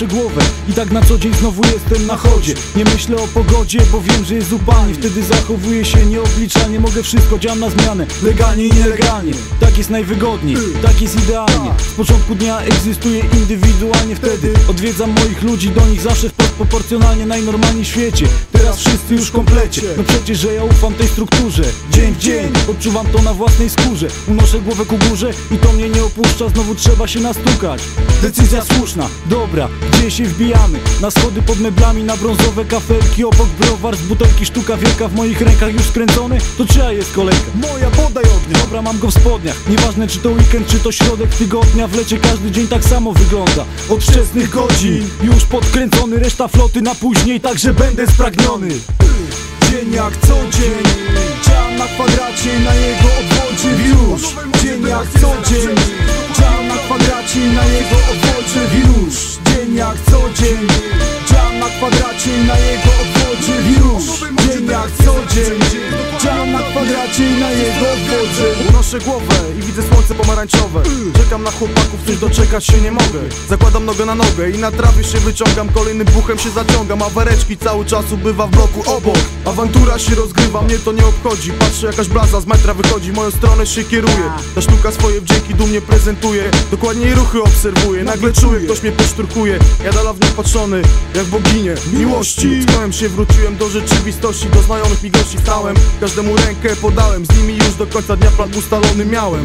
unoszę głowę I tak na co dzień znowu jestem na chodzie. Nie myślę o pogodzie, bo wiem, że jest upalnie. Wtedy zachowuję się nieobliczalnie. Mogę wszystko, działam na zmianę. Legalnie i nielegalnie. Tak jest najwygodniej, tak jest idealnie. Z początku dnia egzystuję indywidualnie. Wtedy odwiedzam moich ludzi, do nich zawsze w proporcjonalnie Najnormalniej w świecie, teraz wszyscy już w komplecie. No przecież, że ja ufam tej strukturze. Dzień w dzień, odczuwam to na własnej skórze. Unoszę głowę ku górze i to mnie nie opuszcza. Znowu trzeba się nastukać. Decyzja słuszna, dobra, gdzie się wbijamy? Na schody pod meblami, na brązowe kafelki. Obok browar z butelki, sztuka wielka w moich rękach już skręcony. To czyja jest kolejka? Moja podaj ognia Dobra, mam go w spodniach. Nieważne czy to weekend, czy to środek tygodnia. W lecie każdy dzień tak samo wygląda. Od wczesnych godzin Już podkręcony, reszta floty na później Także będę spragniony. Dzień jak co dzień Działam na kwadracie na jego obwodzie już Dzień jak co dzień Działam na kwadracie kwadracie na jego obwodzie Unoszę głowę i widzę słońce pomarańczowe. Czekam na chłopaków, coś doczekać się nie mogę. Zakładam nogę na nogę i na trawie się wyciągam. Kolejnym buchem się zaciągam, a wereczki cały czas ubywa w bloku obok. Awantura się rozgrywa, mnie to nie obchodzi. Patrzę jakaś blaza z metra wychodzi, moją stronę się kieruje. Ta sztuka swoje wdzięki dumnie prezentuje. Dokładnie jej ruchy obserwuję, nagle czuję, ktoś mnie poszturkuje. Ja dala w nią patrzony, jak boginie miłości. Tknąłem się, wróciłem do rzeczywistości. Do znajomych mi gości stałem, każdemu rękę podałem Z nimi już do końca dnia plan ustalony miałem.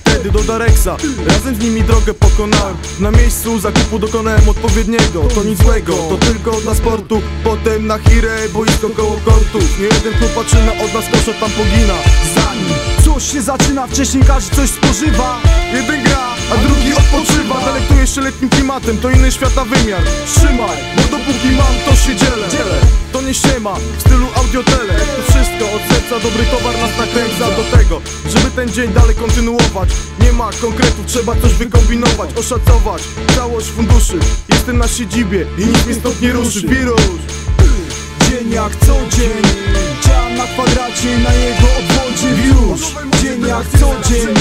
Wtedy do Dareksa, razem z nimi drogę pokonałem. Na miejscu zakupu dokonałem odpowiedniego. To nic złego, to tylko dla sportu. Potem na Hirę, boisko koło kortów. Nie jeden klub patrzy na od nas, kosza tam pogina. Zanim coś się zaczyna, wcześniej każdy coś spożywa. Jeden gra, a drugi odpoczywa Delektuje się letnim klimatem, to inny świata wymiar. Trzymaj, bo dopóki mam, to się dzielę. To nie ściema, w stylu audiotele. To wszystko od serca, dobry towar nas nakręca Do tego, żeby ten dzień dalej kontynuować. Nie ma konkretów, trzeba coś wykombinować Oszacować. Całość funduszy Jestem na siedzibie i nic mnie stąd nie ruszy. Wirus Dzień jak co dzień Działam na kwadracie na jego obwodzie. Już Dzień jak co dzień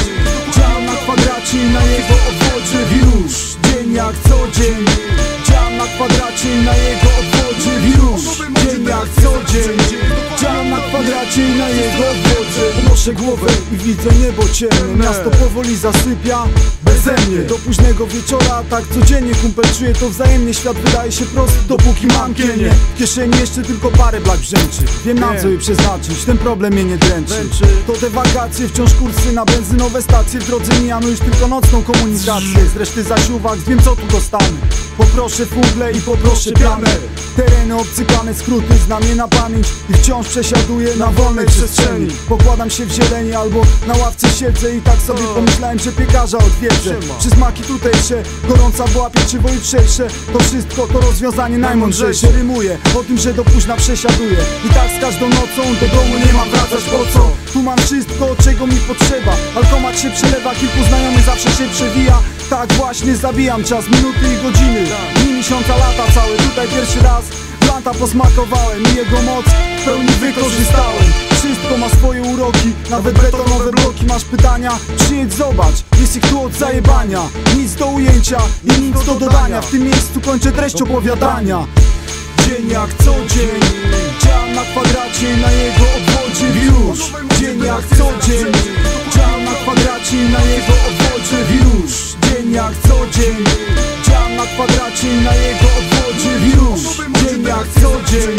Działam na kwadracie na jego obwodzie. Już Dzień jak co dzień obwodzie Unoszę głowę i widzę niebo ciemne. Miasto powoli zasypia beze mnie. Do późnego wieczora, tak codziennie kumpel czuje to wzajemnie Świat wydaje się prosty, dopóki mam kienie. W kieszeni jeszcze tylko parę blak brzęczy. Wiem na co je przeznaczyć, ten problem mnie nie dręczy. Dręczy. To te wakacje, wciąż kursy na benzynowe stacje. W drodze mijamy już tylko nocną komunikację. Z reszty zaś uwag wiem co tu dostanę Poproszę fungle i poproszę pianę Tereny obcykane, skróty znam je na pamięć I wciąż przesiaduję na wolnej przestrzeni. Pokładam się w zieleni albo na ławce siedzę I tak sobie pomyślałem, że piekarza odwiedzę. Siema. Przysmaki tutejsze, gorąca była pieczywo jutrzejsze To wszystko to rozwiązanie najmądrzejsze. Rymuję o tym, że do późna przesiaduję I tak z każdą nocą do domu nie mam wracać po co? Tu mam wszystko, czego mi potrzeba. Alkomat się przelewa, kilku znajomych zawsze się przewija. Tak właśnie zabijam czas, minuty i godziny Dni, miesiąca, lata całe Tutaj pierwszy raz. Blanta posmakowałem i jego moc w pełni wykorzystałem. Wszystko ma swoje uroki, nawet betonowe bloki. Masz pytania? Przyjedź zobacz, ich tu od zajebania. Nic do ujęcia i nic do dodania. W tym miejscu kończę treść opowiadania. Dzień jak co dzień Działam na kwadracie na jego obwodzie. Już Dzień jak co dzień Działam na kwadracie na jego obwodzie. Już Dzień jak co dzień kwadracie na jego obwodzie już. Dzień jak co dzień